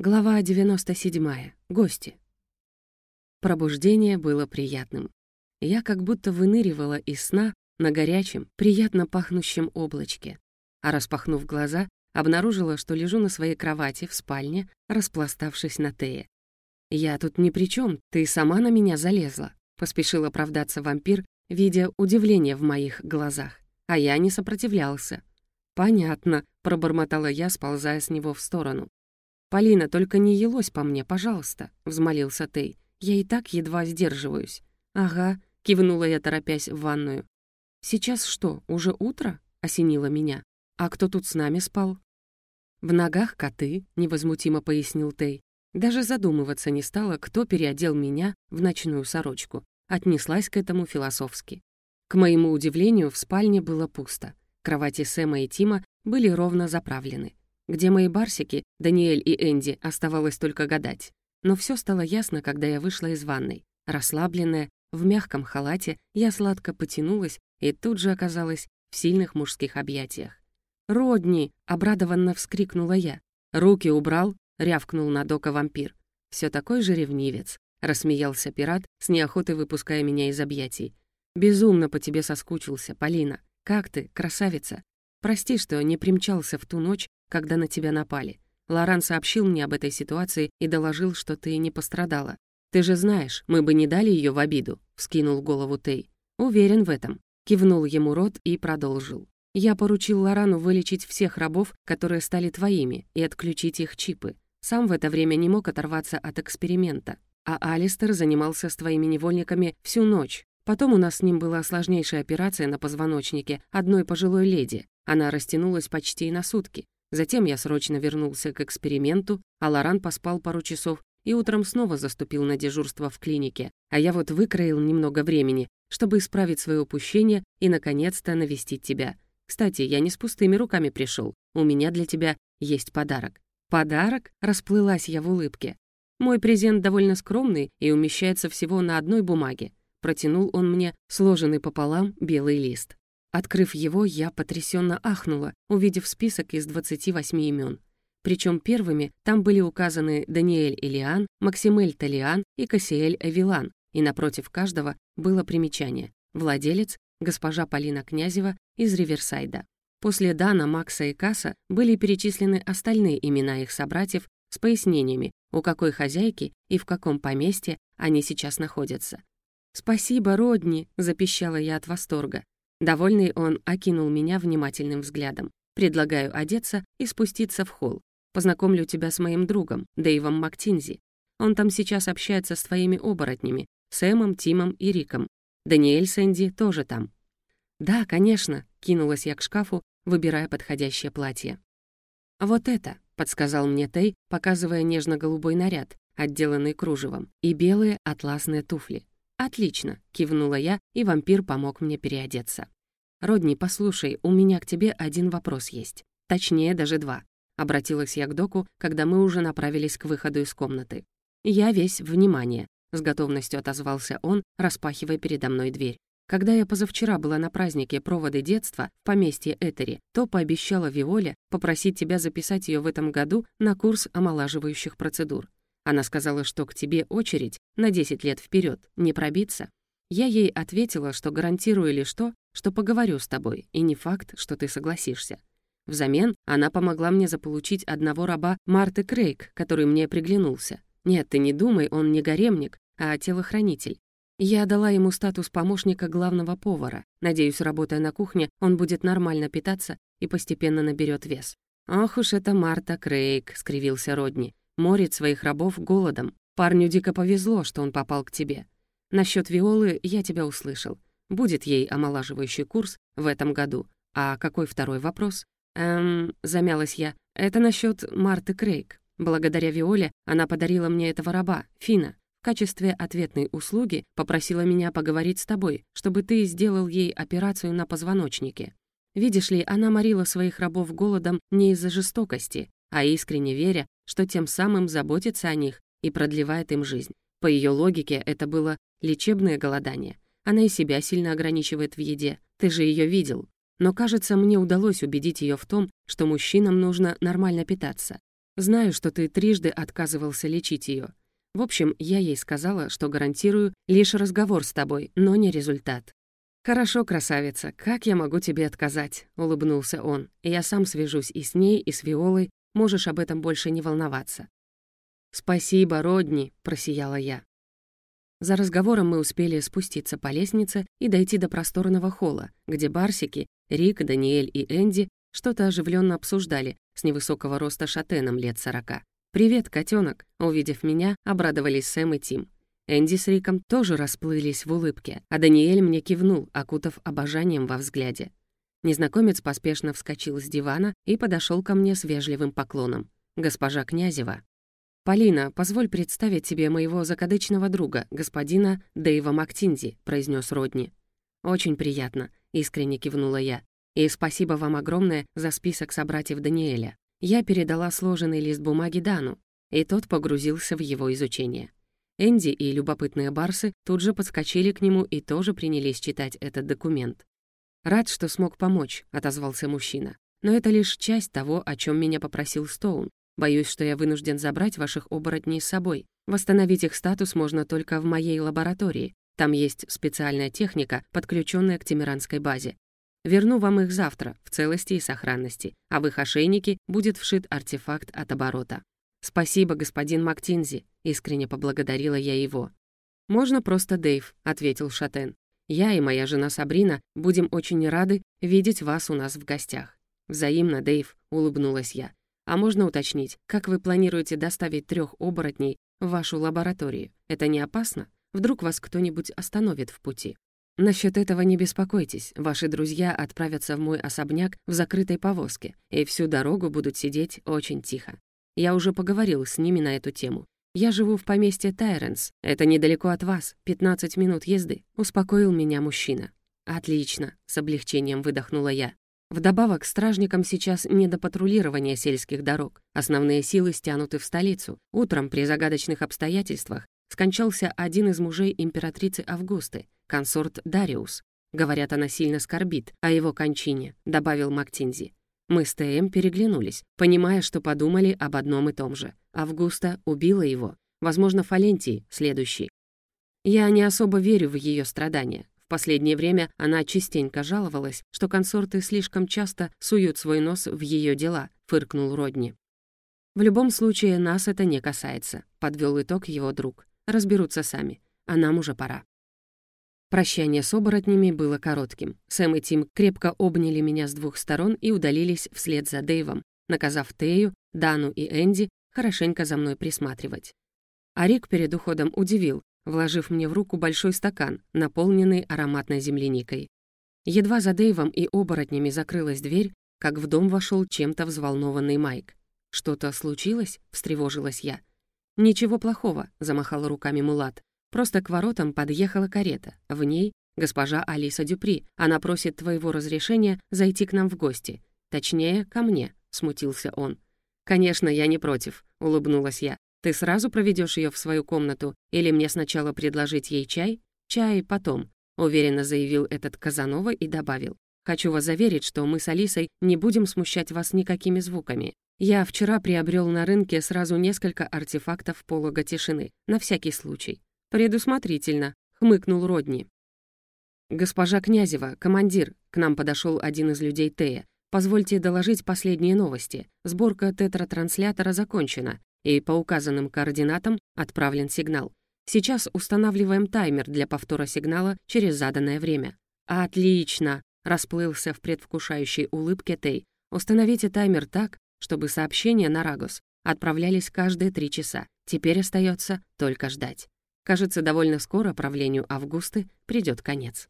Глава 97. Гости. Пробуждение было приятным. Я как будто выныривала из сна на горячем, приятно пахнущем облачке. А распахнув глаза, обнаружила, что лежу на своей кровати в спальне, распластавшись на Тее. «Я тут ни при чем, ты сама на меня залезла», — поспешил оправдаться вампир, видя удивление в моих глазах. А я не сопротивлялся. «Понятно», — пробормотала я, сползая с него в сторону. «Полина, только не елось по мне, пожалуйста», — взмолился Тей. «Я и так едва сдерживаюсь». «Ага», — кивнула я, торопясь в ванную. «Сейчас что, уже утро?» — осенило меня. «А кто тут с нами спал?» «В ногах коты», — невозмутимо пояснил Тей. Даже задумываться не стала, кто переодел меня в ночную сорочку. Отнеслась к этому философски. К моему удивлению, в спальне было пусто. Кровати Сэма и Тима были ровно заправлены. Где мои барсики, Даниэль и Энди, оставалось только гадать. Но все стало ясно, когда я вышла из ванной. Расслабленная, в мягком халате, я сладко потянулась и тут же оказалась в сильных мужских объятиях. «Родни!» — обрадованно вскрикнула я. «Руки убрал!» — рявкнул на Дока вампир. Все такой же ревнивец», — рассмеялся пират, с неохотой выпуская меня из объятий. «Безумно по тебе соскучился, Полина. Как ты, красавица? Прости, что не примчался в ту ночь, когда на тебя напали. Лоран сообщил мне об этой ситуации и доложил, что ты не пострадала. Ты же знаешь, мы бы не дали ее в обиду», — вскинул голову Тей. «Уверен в этом», — кивнул ему рот и продолжил. «Я поручил Лорану вылечить всех рабов, которые стали твоими, и отключить их чипы. Сам в это время не мог оторваться от эксперимента. А Алистер занимался с твоими невольниками всю ночь. Потом у нас с ним была сложнейшая операция на позвоночнике одной пожилой леди. Она растянулась почти на сутки. Затем я срочно вернулся к эксперименту, а Лоран поспал пару часов и утром снова заступил на дежурство в клинике, а я вот выкроил немного времени, чтобы исправить свое упущение и, наконец-то, навестить тебя. Кстати, я не с пустыми руками пришел. У меня для тебя есть подарок». «Подарок?» — расплылась я в улыбке. «Мой презент довольно скромный и умещается всего на одной бумаге». Протянул он мне сложенный пополам белый лист. Открыв его, я потрясенно ахнула, увидев список из 28 имен. Причем первыми там были указаны Даниэль Элиан, Максимель Талиан и Кассиэль Эвилан, и напротив каждого было примечание «Владелец, госпожа Полина Князева из Риверсайда». После Дана, Макса и Касса были перечислены остальные имена их собратьев с пояснениями, у какой хозяйки и в каком поместье они сейчас находятся. «Спасибо, Родни!» — запищала я от восторга. Довольный он окинул меня внимательным взглядом. «Предлагаю одеться и спуститься в холл. Познакомлю тебя с моим другом, Дэйвом Мактинзи. Он там сейчас общается с твоими оборотнями, Сэмом, Тимом и Риком. Даниэль Сэнди тоже там». «Да, конечно», — кинулась я к шкафу, выбирая подходящее платье. «Вот это», — подсказал мне Тей, показывая нежно-голубой наряд, отделанный кружевом, и белые атласные туфли. «Отлично», — кивнула я, и вампир помог мне переодеться. «Родни, послушай, у меня к тебе один вопрос есть. Точнее, даже два». Обратилась я к доку, когда мы уже направились к выходу из комнаты. «Я весь внимание», — с готовностью отозвался он, распахивая передо мной дверь. Когда я позавчера была на празднике проводы детства в поместье Этери, то пообещала Виоле попросить тебя записать ее в этом году на курс омолаживающих процедур. Она сказала, что к тебе очередь на 10 лет вперед, не пробиться. Я ей ответила, что гарантирую лишь то, что поговорю с тобой, и не факт, что ты согласишься. Взамен она помогла мне заполучить одного раба Марты Крейг, который мне приглянулся. Нет, ты не думай, он не гаремник, а телохранитель. Я дала ему статус помощника главного повара. Надеюсь, работая на кухне, он будет нормально питаться и постепенно наберет вес. «Ох уж это Марта Крейг», — скривился Родни. «Морит своих рабов голодом. Парню дико повезло, что он попал к тебе. Насчет Виолы я тебя услышал. Будет ей омолаживающий курс в этом году. А какой второй вопрос? Эм, замялась я. Это насчет Марты Крейг. Благодаря Виоле она подарила мне этого раба, Фина. В качестве ответной услуги попросила меня поговорить с тобой, чтобы ты сделал ей операцию на позвоночнике. Видишь ли, она морила своих рабов голодом не из-за жестокости, а искренне веря, что тем самым заботится о них и продлевает им жизнь. По ее логике, это было лечебное голодание. Она и себя сильно ограничивает в еде. Ты же ее видел. Но, кажется, мне удалось убедить ее в том, что мужчинам нужно нормально питаться. Знаю, что ты трижды отказывался лечить ее. В общем, я ей сказала, что гарантирую лишь разговор с тобой, но не результат. «Хорошо, красавица, как я могу тебе отказать?» — улыбнулся он. «Я сам свяжусь и с ней, и с Виолой, можешь об этом больше не волноваться». «Спасибо, Родни», — просияла я. За разговором мы успели спуститься по лестнице и дойти до просторного холла, где барсики, Рик, Даниэль и Энди что-то оживленно обсуждали с невысокого роста шатеном лет сорока. «Привет, котенок! Увидев меня, обрадовались Сэм и Тим. Энди с Риком тоже расплылись в улыбке, а Даниэль мне кивнул, окутав обожанием во взгляде. Незнакомец поспешно вскочил с дивана и подошел ко мне с вежливым поклоном. «Госпожа Князева». «Полина, позволь представить тебе моего закадычного друга, господина Дэйва Мактинзи», — произнес Родни. «Очень приятно», — искренне кивнула я. «И спасибо вам огромное за список собратьев Даниэля». Я передала сложенный лист бумаги Дану, и тот погрузился в его изучение. Энди и любопытные барсы тут же подскочили к нему и тоже принялись читать этот документ. «Рад, что смог помочь», — отозвался мужчина. «Но это лишь часть того, о чем меня попросил Стоун. Боюсь, что я вынужден забрать ваших оборотней с собой. Восстановить их статус можно только в моей лаборатории. Там есть специальная техника, подключенная к Тимиранской базе. Верну вам их завтра, в целости и сохранности, а в их ошейнике будет вшит артефакт от оборота. «Спасибо, господин Мактинзи», — искренне поблагодарила я его. «Можно просто Дэйв», — ответил Шатен. «Я и моя жена Сабрина будем очень рады видеть вас у нас в гостях». «Взаимно, Дэйв», — улыбнулась я. «А можно уточнить, как вы планируете доставить трех оборотней в вашу лабораторию? Это не опасно? Вдруг вас кто-нибудь остановит в пути?» «Насчет этого не беспокойтесь. Ваши друзья отправятся в мой особняк в закрытой повозке и всю дорогу будут сидеть очень тихо. Я уже поговорил с ними на эту тему. Я живу в поместье Тайренс. Это недалеко от вас, 15 минут езды», — успокоил меня мужчина. «Отлично», — с облегчением выдохнула я. Вдобавок, стражникам сейчас не до патрулирования сельских дорог. Основные силы стянуты в столицу. Утром, при загадочных обстоятельствах, скончался один из мужей императрицы Августы, консорт Дариус. Говорят, она сильно скорбит о его кончине, добавил Мактинзи. Мы с ТМ переглянулись, понимая, что подумали об одном и том же. Августа убила его. Возможно, Фалентий следующий. Я не особо верю в ее страдания. В последнее время она частенько жаловалась, что консорты слишком часто суют свой нос в ее дела, фыркнул Родни. В любом случае, нас это не касается, подвел итог его друг. Разберутся сами, а нам уже пора. Прощание с оборотнями было коротким. Сэм и Тим крепко обняли меня с двух сторон и удалились вслед за Дэйвом, наказав Тею, Дану и Энди хорошенько за мной присматривать. А Рик перед уходом удивил, вложив мне в руку большой стакан, наполненный ароматной земляникой. Едва за Дэйвом и оборотнями закрылась дверь, как в дом вошел чем-то взволнованный Майк. «Что-то случилось?» — встревожилась я. «Ничего плохого», — замахал руками Мулат. Просто к воротам подъехала карета. В ней госпожа Алиса Дюпри. Она просит твоего разрешения зайти к нам в гости. Точнее, ко мне», — смутился он. «Конечно, я не против», — улыбнулась я. «Ты сразу проведешь ее в свою комнату или мне сначала предложить ей чай?» «Чай потом», — уверенно заявил этот Казанова и добавил. «Хочу вас заверить, что мы с Алисой не будем смущать вас никакими звуками. Я вчера приобрел на рынке сразу несколько артефактов полога тишины, на всякий случай. «Предусмотрительно», — хмыкнул Родни. «Госпожа Князева, командир», — к нам подошел один из людей Тея. «Позвольте доложить последние новости. Сборка тетратранслятора закончена, и по указанным координатам отправлен сигнал. Сейчас устанавливаем таймер для повтора сигнала через заданное время». «Отлично!» — расплылся в предвкушающей улыбке Тей. «Установите таймер так, чтобы сообщения на Рагус отправлялись каждые три часа. Теперь остается только ждать». Кажется, довольно скоро правлению Августы придет конец.